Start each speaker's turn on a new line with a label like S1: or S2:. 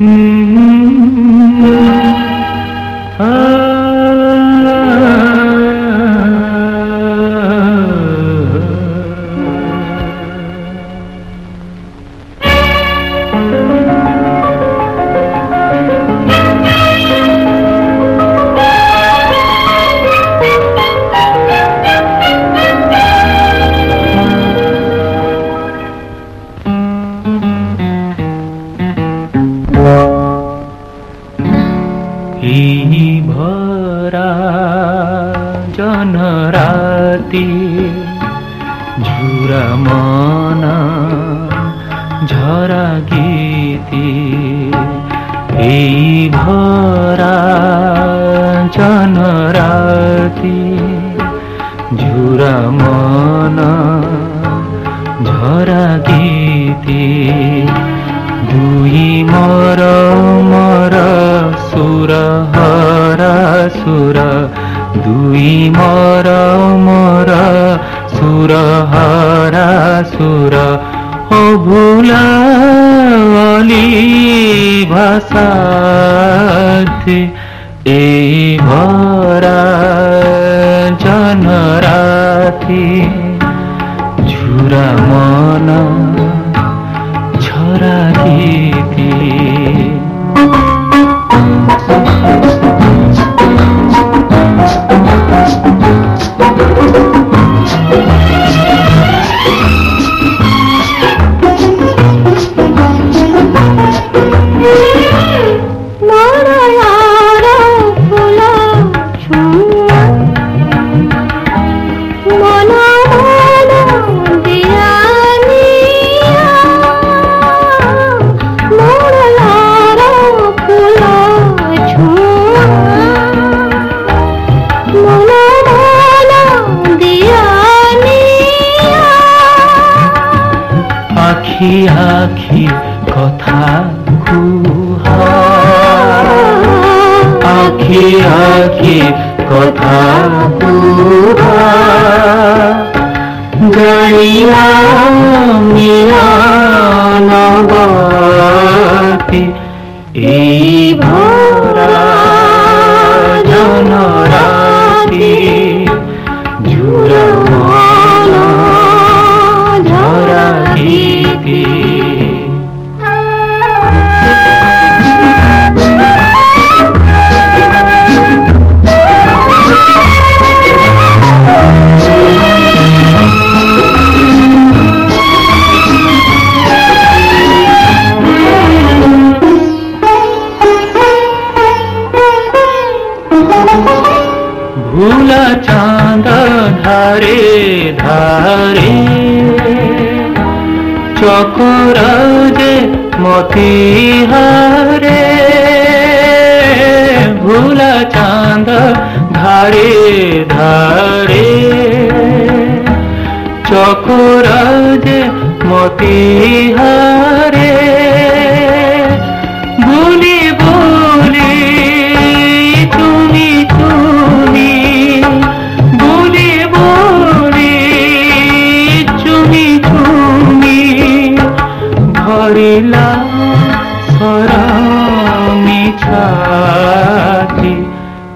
S1: Mm-hmm. জনরাতি ঝুরা মনা ঝরা গীতি এই ভরা জনরাতি ঝুরা মনা ঝরা গীতি দুই মর মর সুর হরা সুর দুই মর মর সুর হারা সুর ও ভুলি ভাষাতে এই ভরা জনরাতি। আখিৰ কথা আখি আখি কথা গাড়িয়া নগ এই ধারে ধারে। চকর যে মতি হারে ভুলা চাঁদ ধারে ধারে। চকর যে